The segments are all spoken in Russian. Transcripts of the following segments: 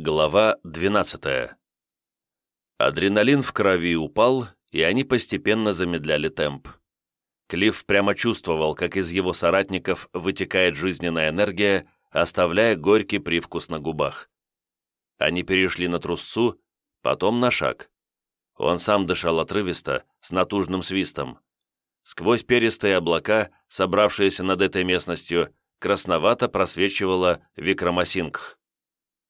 Глава 12 Адреналин в крови упал, и они постепенно замедляли темп. Клифф прямо чувствовал, как из его соратников вытекает жизненная энергия, оставляя горький привкус на губах. Они перешли на трусцу, потом на шаг. Он сам дышал отрывисто, с натужным свистом. Сквозь перистые облака, собравшиеся над этой местностью, красновато просвечивала Викрамасингх.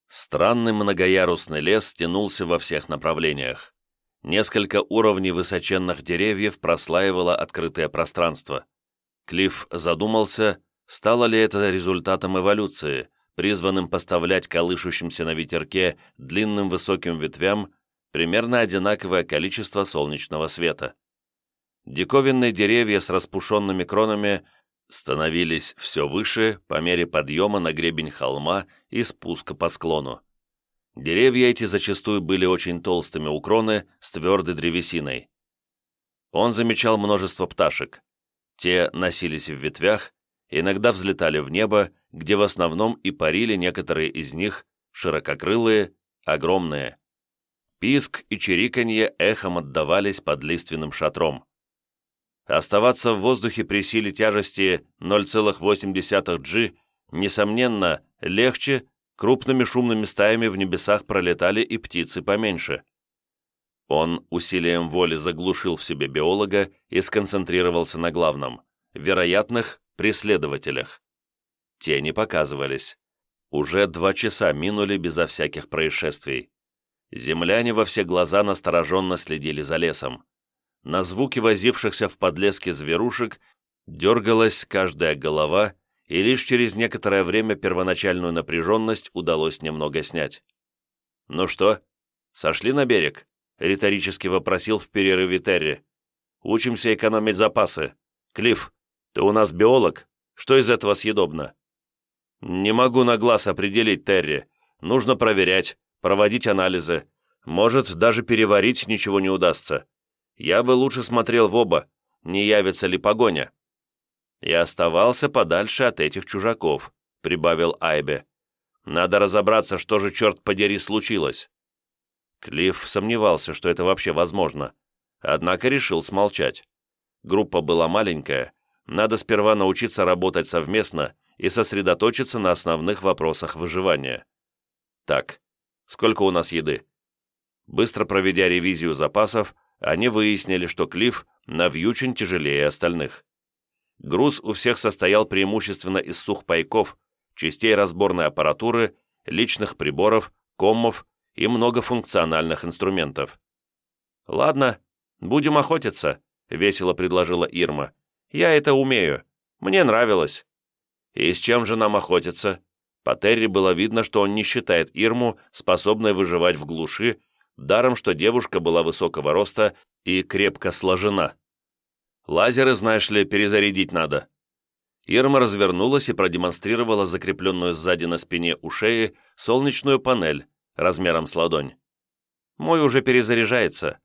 Странный многоярусный лес тянулся во всех направлениях. Несколько уровней высоченных деревьев прослаивало открытое пространство. Клифф задумался, стало ли это результатом эволюции, призванным поставлять колышущимся на ветерке длинным высоким ветвям примерно одинаковое количество солнечного света. Диковинные деревья с распушенными кронами становились все выше по мере подъема на гребень холма и спуска по склону. Деревья эти зачастую были очень толстыми у кроны с твердой древесиной. Он замечал множество пташек. Те носились в ветвях, иногда взлетали в небо, где в основном и парили некоторые из них, ширококрылые, огромные. Писк и чириканье эхом отдавались под лиственным шатром. Оставаться в воздухе при силе тяжести 0,8 G, несомненно, легче, крупными шумными стаями в небесах пролетали и птицы поменьше. Он усилием воли заглушил в себе биолога и сконцентрировался на главном – вероятных преследователях. Те не показывались. Уже два часа минули безо всяких происшествий. Земляне во все глаза настороженно следили за лесом. На звуки возившихся в подлеске зверушек дергалась каждая голова, и лишь через некоторое время первоначальную напряженность удалось немного снять. «Ну что, сошли на берег?» — риторически вопросил в перерыве Терри. «Учимся экономить запасы. Клифф, ты у нас биолог. Что из этого съедобно?» «Не могу на глаз определить, Терри. Нужно проверять, проводить анализы. Может, даже переварить ничего не удастся. Я бы лучше смотрел в оба, не явится ли погоня. И оставался подальше от этих чужаков, прибавил Айбе. Надо разобраться, что же, черт подери, случилось. Клифф сомневался, что это вообще возможно, однако решил смолчать. Группа была маленькая, надо сперва научиться работать совместно и сосредоточиться на основных вопросах выживания. Так, сколько у нас еды? Быстро проведя ревизию запасов, они выяснили, что Клифф навьючен тяжелее остальных. Груз у всех состоял преимущественно из сухпайков, частей разборной аппаратуры, личных приборов, коммов и многофункциональных инструментов. «Ладно, будем охотиться», — весело предложила Ирма. «Я это умею. Мне нравилось». «И с чем же нам охотиться?» По Терри было видно, что он не считает Ирму способной выживать в глуши даром что девушка была высокого роста и крепко сложена. Лазеры, знаешь ли, перезарядить надо. Ирма развернулась и продемонстрировала закрепленную сзади на спине у шеи солнечную панель размером с ладонь. «Мой уже перезаряжается.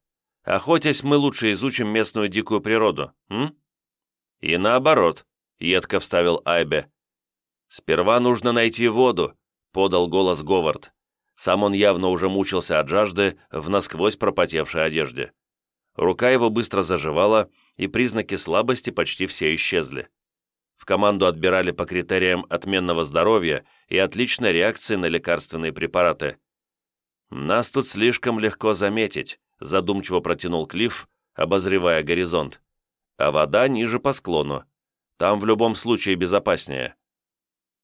Охотясь, мы лучше изучим местную дикую природу, м?» «И наоборот», — едко вставил Айбе. «Сперва нужно найти воду», — подал голос Говард. Сам он явно уже мучился от жажды в насквозь пропотевшей одежде. Рука его быстро заживала, и признаки слабости почти все исчезли. В команду отбирали по критериям отменного здоровья и отличной реакции на лекарственные препараты. «Нас тут слишком легко заметить», задумчиво протянул Клифф, обозревая горизонт. «А вода ниже по склону. Там в любом случае безопаснее».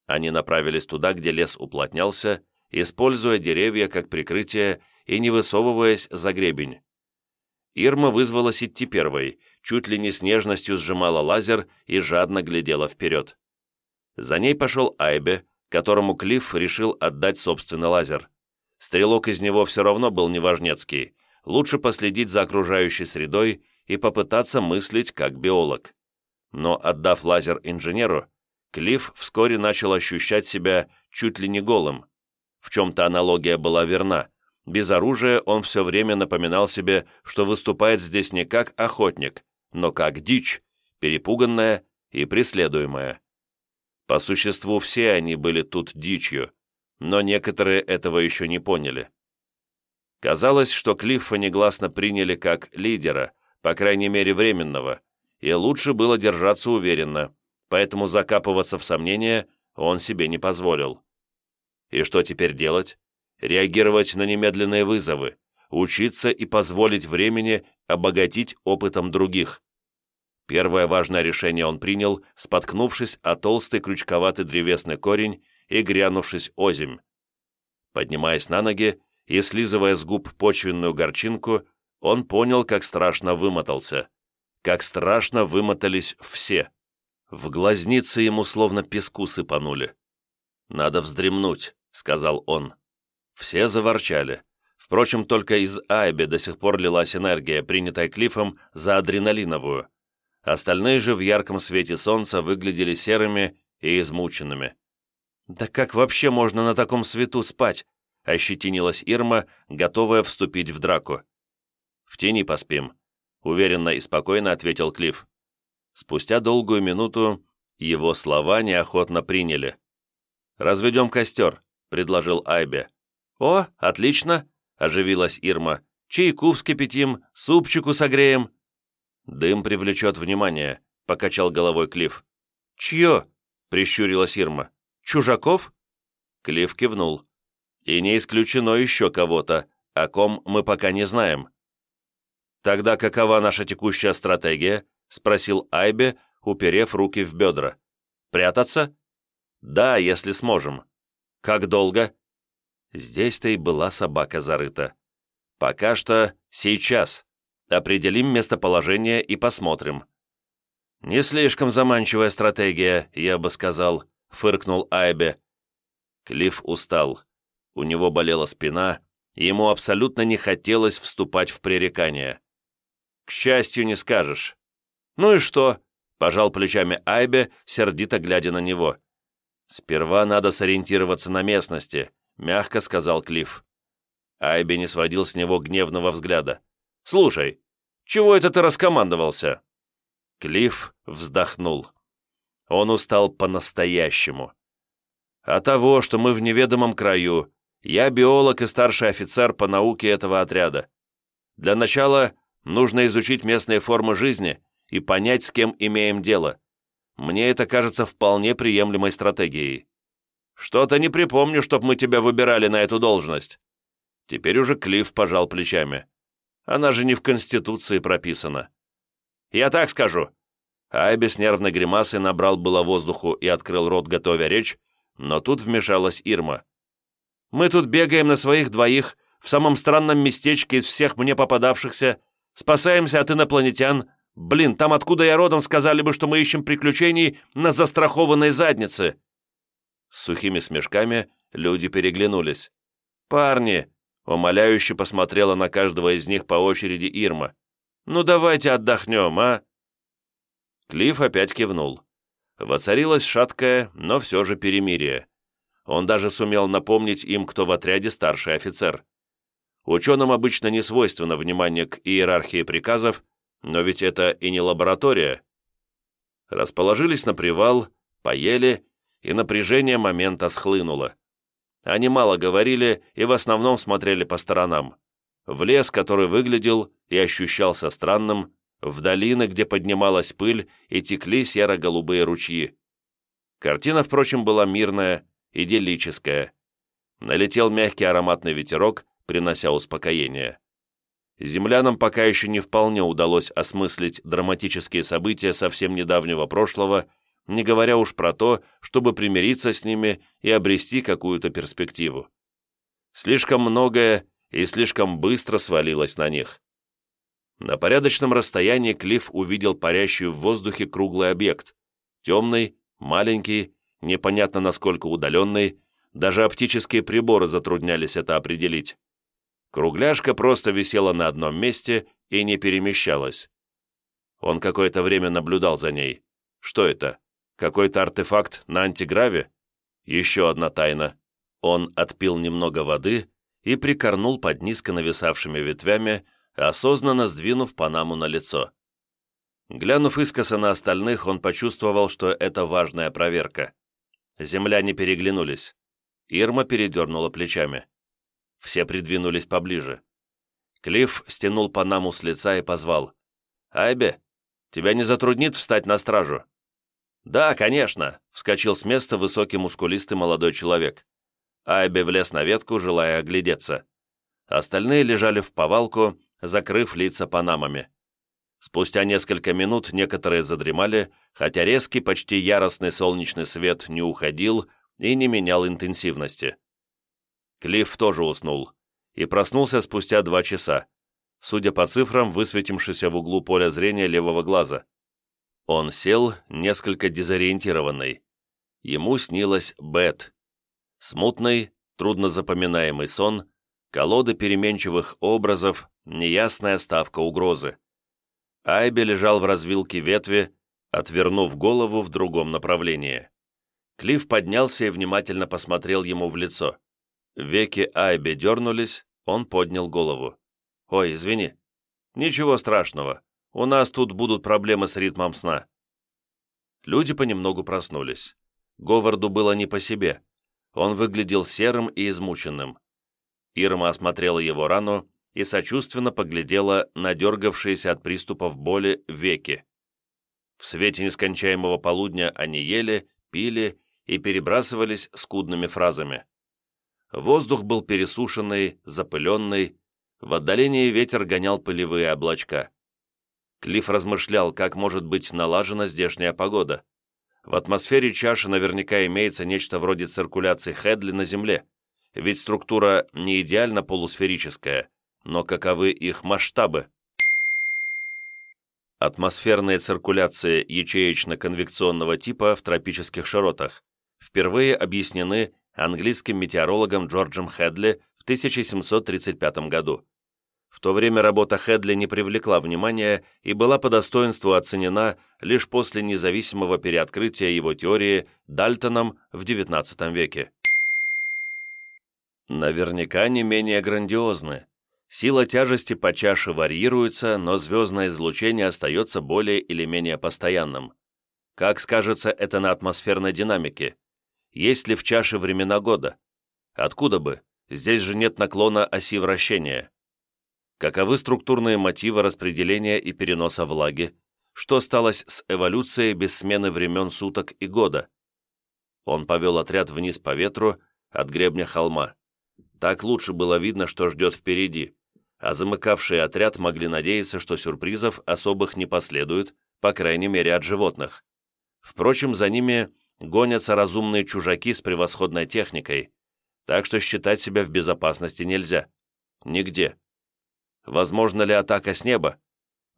Они направились туда, где лес уплотнялся, используя деревья как прикрытие и не высовываясь за гребень. Ирма вызвалась идти первой, чуть ли не с нежностью сжимала лазер и жадно глядела вперед. За ней пошел Айбе, которому Клифф решил отдать собственный лазер. Стрелок из него все равно был неважнецкий, лучше последить за окружающей средой и попытаться мыслить как биолог. Но отдав лазер инженеру, Клифф вскоре начал ощущать себя чуть ли не голым. В чем-то аналогия была верна. Без оружия он все время напоминал себе, что выступает здесь не как охотник, но как дичь, перепуганная и преследуемая. По существу все они были тут дичью, но некоторые этого еще не поняли. Казалось, что Клиффа негласно приняли как лидера, по крайней мере временного, и лучше было держаться уверенно, поэтому закапываться в сомнения он себе не позволил. И что теперь делать? Реагировать на немедленные вызовы, учиться и позволить времени обогатить опытом других. Первое важное решение он принял, споткнувшись о толстый крючковатый древесный корень и грянувшись озимь. Поднимаясь на ноги и слизывая с губ почвенную горчинку, он понял, как страшно вымотался. Как страшно вымотались все. В глазницы ему словно песку сыпанули. «Надо вздремнуть», — сказал он. Все заворчали. Впрочем, только из Айби до сих пор лилась энергия, принятая Клиффом за адреналиновую. Остальные же в ярком свете солнца выглядели серыми и измученными. «Да как вообще можно на таком свету спать?» — ощетинилась Ирма, готовая вступить в драку. «В тени поспим», — уверенно и спокойно ответил Клифф. Спустя долгую минуту его слова неохотно приняли. «Разведем костер», — предложил Айбе. «О, отлично!» — оживилась Ирма. «Чайку вскипятим, супчику согреем». «Дым привлечет внимание», — покачал головой Клифф. «Чье?» — прищурилась Ирма. «Чужаков?» Клифф кивнул. «И не исключено еще кого-то, о ком мы пока не знаем». «Тогда какова наша текущая стратегия?» — спросил Айбе, уперев руки в бедра. «Прятаться?» «Да, если сможем». «Как долго?» Здесь-то и была собака зарыта. «Пока что сейчас. Определим местоположение и посмотрим». «Не слишком заманчивая стратегия, я бы сказал», — фыркнул Айбе. Клифф устал. У него болела спина, и ему абсолютно не хотелось вступать в пререкания. «К счастью, не скажешь». «Ну и что?» — пожал плечами Айбе, сердито глядя на него. «Сперва надо сориентироваться на местности», — мягко сказал Клифф. Айбе не сводил с него гневного взгляда. «Слушай, чего это ты раскомандовался?» Клифф вздохнул. Он устал по-настоящему. «А того, что мы в неведомом краю. Я биолог и старший офицер по науке этого отряда. Для начала нужно изучить местные формы жизни и понять, с кем имеем дело. Мне это кажется вполне приемлемой стратегией. Что-то не припомню, чтоб мы тебя выбирали на эту должность». Теперь уже Клифф пожал плечами. Она же не в Конституции прописана. Я так скажу. Айби с нервной гримасой набрал было воздуху и открыл рот, готовя речь, но тут вмешалась Ирма. «Мы тут бегаем на своих двоих, в самом странном местечке из всех мне попадавшихся, спасаемся от инопланетян, Блин, там, откуда я родом, сказали бы, что мы ищем приключений на застрахованной заднице!» С сухими смешками люди переглянулись. «Парни!» — умоляюще посмотрела на каждого из них по очереди Ирма. «Ну давайте отдохнем, а?» Клифф опять кивнул. Воцарилось шаткое, но все же перемирие. Он даже сумел напомнить им, кто в отряде старший офицер. Ученым обычно не свойственно внимание к иерархии приказов, но ведь это и не лаборатория. Расположились на привал, поели, и напряжение момента схлынуло. Они мало говорили и в основном смотрели по сторонам. В лес, который выглядел и ощущался странным, в долины, где поднималась пыль и текли серо-голубые ручьи. Картина, впрочем, была мирная, идиллическая. Налетел мягкий ароматный ветерок, принося успокоение землянам пока еще не вполне удалось осмыслить драматические события совсем недавнего прошлого, не говоря уж про то, чтобы примириться с ними и обрести какую-то перспективу. Слишком многое и слишком быстро свалилось на них. На порядочном расстоянии Клифф увидел парящий в воздухе круглый объект. Темный, маленький, непонятно насколько удаленный, даже оптические приборы затруднялись это определить. Кругляшка просто висела на одном месте и не перемещалась. Он какое-то время наблюдал за ней. Что это? Какой-то артефакт на антиграве? Еще одна тайна. Он отпил немного воды и прикорнул под низко нависавшими ветвями, осознанно сдвинув панаму на лицо. Глянув искоса на остальных, он почувствовал, что это важная проверка. Земляне переглянулись. Ирма передернула плечами. Все придвинулись поближе. Клифф стянул Панаму с лица и позвал. «Айбе, тебя не затруднит встать на стражу?» «Да, конечно», — вскочил с места высокий мускулистый молодой человек. Айбе влез на ветку, желая оглядеться. Остальные лежали в повалку, закрыв лица панамами. Спустя несколько минут некоторые задремали, хотя резкий, почти яростный солнечный свет не уходил и не менял интенсивности. Клифф тоже уснул и проснулся спустя два часа, судя по цифрам, высветившимся в углу поля зрения левого глаза. Он сел, несколько дезориентированный. Ему снилось Бет. Смутный, трудно запоминаемый сон, колоды переменчивых образов, неясная ставка угрозы. Айби лежал в развилке ветви, отвернув голову в другом направлении. Клифф поднялся и внимательно посмотрел ему в лицо. Веки Айби дернулись, он поднял голову. «Ой, извини». «Ничего страшного. У нас тут будут проблемы с ритмом сна». Люди понемногу проснулись. Говарду было не по себе. Он выглядел серым и измученным. Ирма осмотрела его рану и сочувственно поглядела на дергавшиеся от приступов боли веки. В свете нескончаемого полудня они ели, пили и перебрасывались скудными фразами. Воздух был пересушенный, запыленный, в отдалении ветер гонял пылевые облачка. Клифф размышлял, как может быть налажена здешняя погода. В атмосфере чаши наверняка имеется нечто вроде циркуляции Хедли на Земле, ведь структура не идеально полусферическая, но каковы их масштабы? Атмосферные циркуляции ячеечно-конвекционного типа в тропических широтах впервые объяснены английским метеорологом Джорджем Хедли в 1735 году. В то время работа Хедли не привлекла внимания и была по достоинству оценена лишь после независимого переоткрытия его теории Дальтоном в XIX веке. Наверняка не менее грандиозны. Сила тяжести по чаше варьируется, но звездное излучение остается более или менее постоянным. Как скажется это на атмосферной динамике? Есть ли в чаше времена года? Откуда бы? Здесь же нет наклона оси вращения. Каковы структурные мотивы распределения и переноса влаги? Что сталось с эволюцией без смены времен суток и года? Он повел отряд вниз по ветру от гребня холма. Так лучше было видно, что ждет впереди, а замыкавшие отряд могли надеяться, что сюрпризов особых не последует, по крайней мере от животных. Впрочем, за ними гонятся разумные чужаки с превосходной техникой, так что считать себя в безопасности нельзя. Нигде. Возможно ли атака с неба?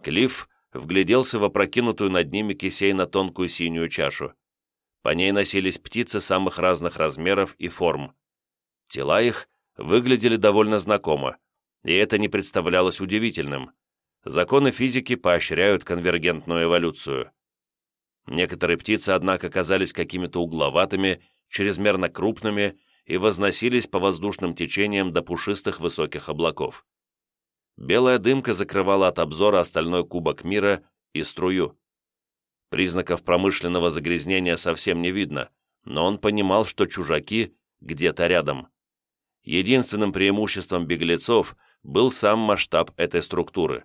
Клифф вгляделся в опрокинутую над ними кисей на тонкую синюю чашу. По ней носились птицы самых разных размеров и форм. Тела их выглядели довольно знакомо, и это не представлялось удивительным. Законы физики поощряют конвергентную эволюцию. Некоторые птицы, однако, казались какими-то угловатыми, чрезмерно крупными и возносились по воздушным течениям до пушистых высоких облаков. Белая дымка закрывала от обзора остальной кубок мира и струю. Признаков промышленного загрязнения совсем не видно, но он понимал, что чужаки где-то рядом. Единственным преимуществом беглецов был сам масштаб этой структуры.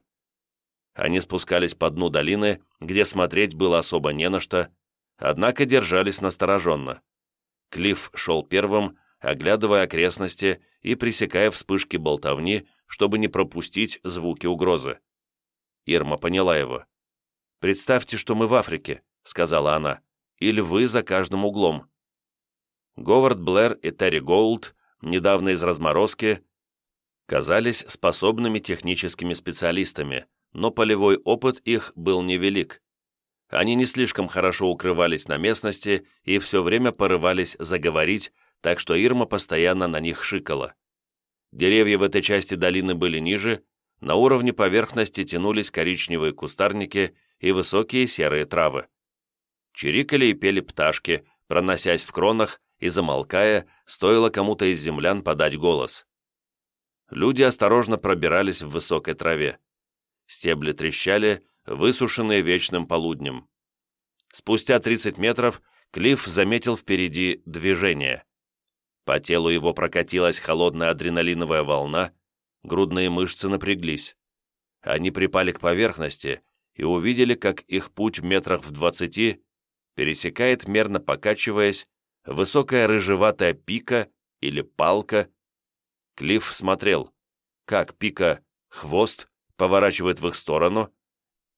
Они спускались по дну долины, где смотреть было особо не на что, однако держались настороженно. Клифф шел первым, оглядывая окрестности и пресекая вспышки болтовни, чтобы не пропустить звуки угрозы. Ирма поняла его. «Представьте, что мы в Африке», — сказала она, — «и львы за каждым углом». Говард Блэр и Терри Голд, недавно из разморозки, казались способными техническими специалистами, но полевой опыт их был невелик. Они не слишком хорошо укрывались на местности и все время порывались заговорить, так что Ирма постоянно на них шикала. Деревья в этой части долины были ниже, на уровне поверхности тянулись коричневые кустарники и высокие серые травы. Чирикали и пели пташки, проносясь в кронах и замолкая, стоило кому-то из землян подать голос. Люди осторожно пробирались в высокой траве. Стебли трещали, высушенные вечным полуднем. Спустя 30 метров Клифф заметил впереди движение. По телу его прокатилась холодная адреналиновая волна, грудные мышцы напряглись. Они припали к поверхности и увидели, как их путь метрах в двадцати пересекает, мерно покачиваясь, высокая рыжеватая пика или палка. Клифф смотрел, как пика, хвост, поворачивает в их сторону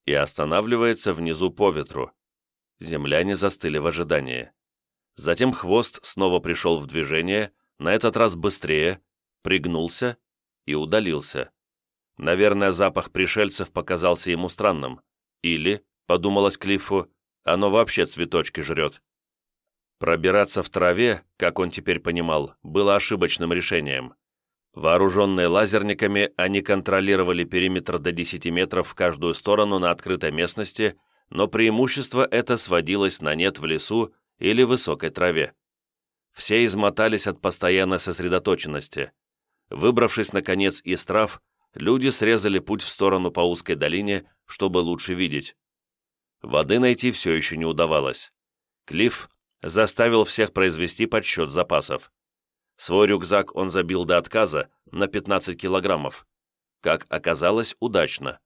и останавливается внизу по ветру. Земляне застыли в ожидании. Затем хвост снова пришел в движение, на этот раз быстрее, пригнулся и удалился. Наверное, запах пришельцев показался ему странным. Или, подумалось Клиффу, оно вообще цветочки жрет. Пробираться в траве, как он теперь понимал, было ошибочным решением. Вооруженные лазерниками, они контролировали периметр до 10 метров в каждую сторону на открытой местности, но преимущество это сводилось на нет в лесу или высокой траве. Все измотались от постоянной сосредоточенности. Выбравшись, наконец, из трав, люди срезали путь в сторону по узкой долине, чтобы лучше видеть. Воды найти все еще не удавалось. Клифф заставил всех произвести подсчет запасов. Свой рюкзак он забил до отказа на 15 килограммов. Как оказалось, удачно.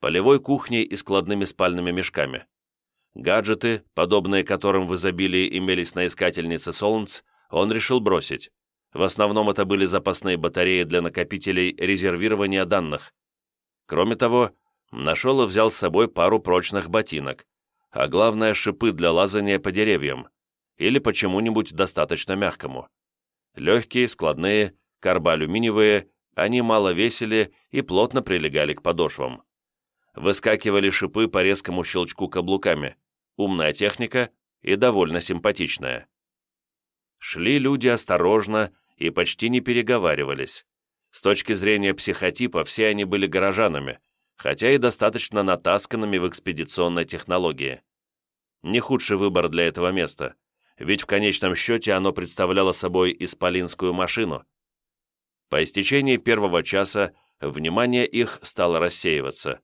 Полевой кухней и складными спальными мешками. Гаджеты, подобные которым в изобилии имелись на искательнице Солнц, он решил бросить. В основном это были запасные батареи для накопителей резервирования данных. Кроме того, нашел и взял с собой пару прочных ботинок, а главное шипы для лазания по деревьям или почему-нибудь достаточно мягкому. Легкие, складные, карбоалюминиевые, они мало весили и плотно прилегали к подошвам. Выскакивали шипы по резкому щелчку каблуками. Умная техника и довольно симпатичная. Шли люди осторожно и почти не переговаривались. С точки зрения психотипа все они были горожанами, хотя и достаточно натасканными в экспедиционной технологии. Не худший выбор для этого места – ведь в конечном счете оно представляло собой исполинскую машину. По истечении первого часа внимание их стало рассеиваться.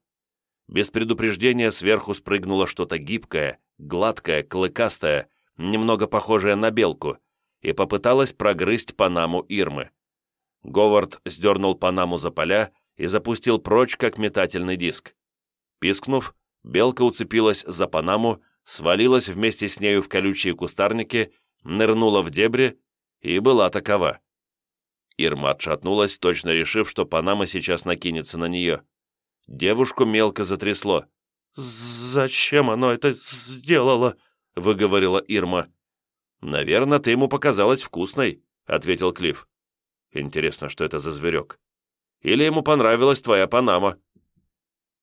Без предупреждения сверху спрыгнуло что-то гибкое, гладкое, клыкастое, немного похожее на белку, и попыталось прогрызть Панаму Ирмы. Говард сдернул Панаму за поля и запустил прочь, как метательный диск. Пискнув, белка уцепилась за Панаму свалилась вместе с нею в колючие кустарники, нырнула в дебри и была такова. Ирма отшатнулась, точно решив, что Панама сейчас накинется на нее. Девушку мелко затрясло. «Зачем оно это сделало?» — выговорила Ирма. «Наверное, ты ему показалась вкусной», — ответил Клифф. «Интересно, что это за зверек? Или ему понравилась твоя Панама?»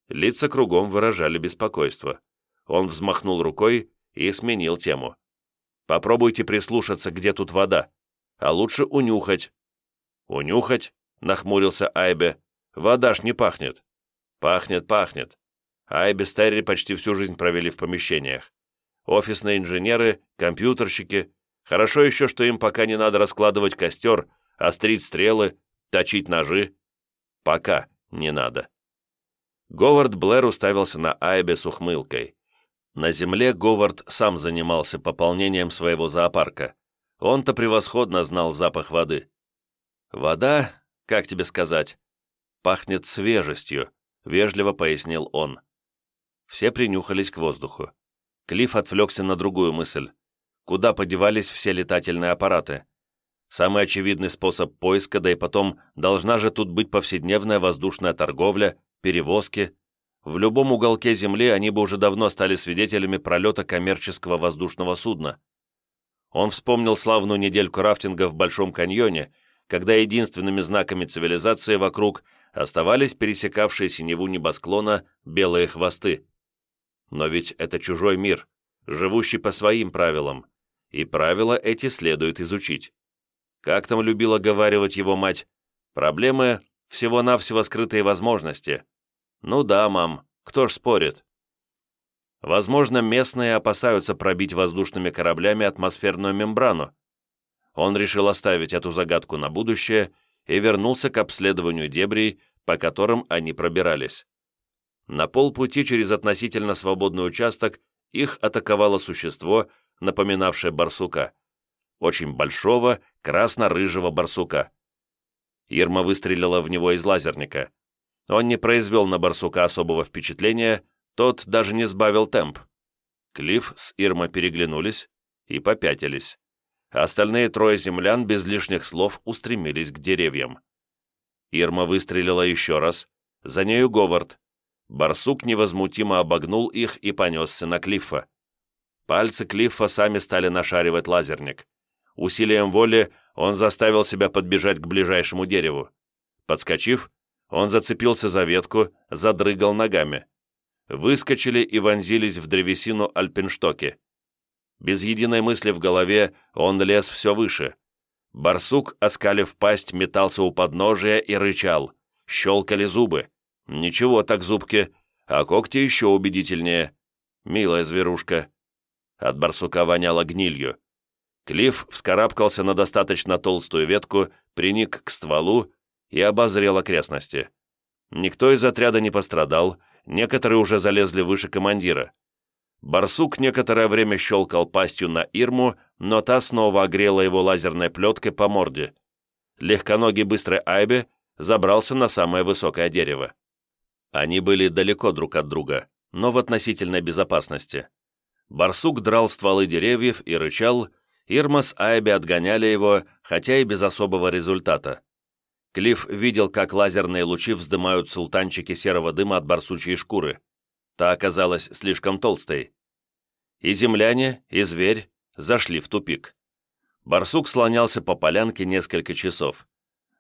Лица кругом выражали беспокойство. Он взмахнул рукой и сменил тему. «Попробуйте прислушаться, где тут вода. А лучше унюхать». «Унюхать?» — нахмурился Айбе. «Вода ж не пахнет». «Пахнет, пахнет». Айбе с Терри почти всю жизнь провели в помещениях. Офисные инженеры, компьютерщики. Хорошо еще, что им пока не надо раскладывать костер, острить стрелы, точить ножи. Пока не надо. Говард Блэр уставился на Айбе с ухмылкой. На земле Говард сам занимался пополнением своего зоопарка. Он-то превосходно знал запах воды. «Вода, как тебе сказать, пахнет свежестью», — вежливо пояснил он. Все принюхались к воздуху. Клифф отвлекся на другую мысль. Куда подевались все летательные аппараты? Самый очевидный способ поиска, да и потом, должна же тут быть повседневная воздушная торговля, перевозки, в любом уголке Земли они бы уже давно стали свидетелями пролета коммерческого воздушного судна. Он вспомнил славную недельку рафтинга в Большом каньоне, когда единственными знаками цивилизации вокруг оставались пересекавшие синеву небосклона белые хвосты. Но ведь это чужой мир, живущий по своим правилам, и правила эти следует изучить. Как там любила говаривать его мать, проблемы – всего-навсего скрытые возможности – «Ну да, мам, кто ж спорит?» Возможно, местные опасаются пробить воздушными кораблями атмосферную мембрану. Он решил оставить эту загадку на будущее и вернулся к обследованию дебрей, по которым они пробирались. На полпути через относительно свободный участок их атаковало существо, напоминавшее барсука. Очень большого, красно-рыжего барсука. Ирма выстрелила в него из лазерника. Он не произвел на барсука особого впечатления, тот даже не сбавил темп. Клифф с Ирма переглянулись и попятились. Остальные трое землян без лишних слов устремились к деревьям. Ирма выстрелила еще раз, за нею Говард. Барсук невозмутимо обогнул их и понесся на Клиффа. Пальцы Клиффа сами стали нашаривать лазерник. Усилием воли он заставил себя подбежать к ближайшему дереву. Подскочив, он зацепился за ветку, задрыгал ногами. Выскочили и вонзились в древесину альпинштоки. Без единой мысли в голове он лез все выше. Барсук, оскалив пасть, метался у подножия и рычал. Щелкали зубы. Ничего так зубки, а когти еще убедительнее. Милая зверушка. От барсука воняло гнилью. Клифф вскарабкался на достаточно толстую ветку, приник к стволу и обозрел окрестности. Никто из отряда не пострадал, некоторые уже залезли выше командира. Барсук некоторое время щелкал пастью на Ирму, но та снова огрела его лазерной плеткой по морде. Легконогий быстрый Айбе забрался на самое высокое дерево. Они были далеко друг от друга, но в относительной безопасности. Барсук драл стволы деревьев и рычал, Ирма с Айби отгоняли его, хотя и без особого результата. Клифф видел, как лазерные лучи вздымают султанчики серого дыма от барсучьей шкуры. Та оказалась слишком толстой. И земляне, и зверь зашли в тупик. Барсук слонялся по полянке несколько часов.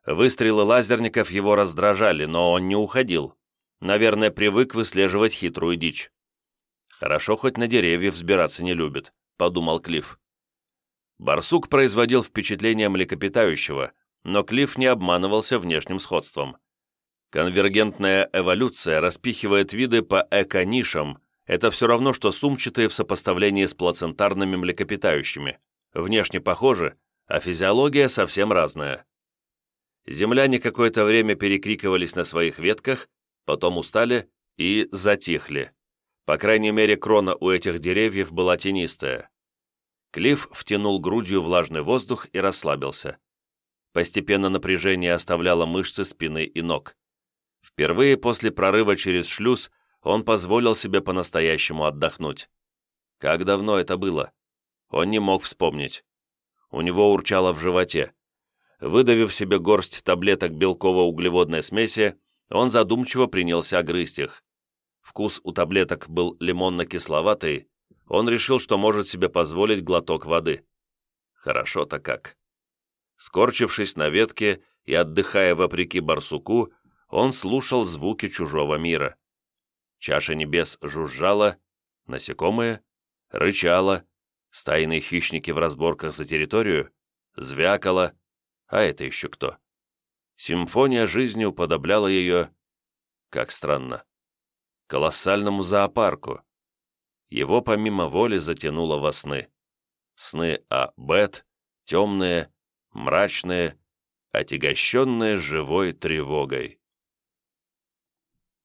Выстрелы лазерников его раздражали, но он не уходил. Наверное, привык выслеживать хитрую дичь. «Хорошо, хоть на деревья взбираться не любит», — подумал Клифф. Барсук производил впечатление млекопитающего, но Клифф не обманывался внешним сходством. Конвергентная эволюция распихивает виды по эко-нишам. Это все равно, что сумчатые в сопоставлении с плацентарными млекопитающими. Внешне похожи, а физиология совсем разная. Земляне какое-то время перекрикивались на своих ветках, потом устали и затихли. По крайней мере, крона у этих деревьев была тенистая. Клифф втянул грудью влажный воздух и расслабился. Постепенно напряжение оставляло мышцы спины и ног. Впервые после прорыва через шлюз он позволил себе по-настоящему отдохнуть. Как давно это было? Он не мог вспомнить. У него урчало в животе. Выдавив себе горсть таблеток белково-углеводной смеси, он задумчиво принялся грызть их. Вкус у таблеток был лимонно-кисловатый, он решил, что может себе позволить глоток воды. Хорошо-то как. Скорчившись на ветке и отдыхая вопреки барсуку, он слушал звуки чужого мира. Чаша небес жужжала, насекомые, рычала, стайные хищники в разборках за территорию, звякала, а это еще кто? Симфония жизни уподобляла ее, как странно, колоссальному зоопарку. Его помимо воли затянуло во сны. Сны о Бет, темные, мрачные, отягощенные живой тревогой.